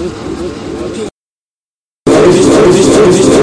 ◆大丈夫ですか?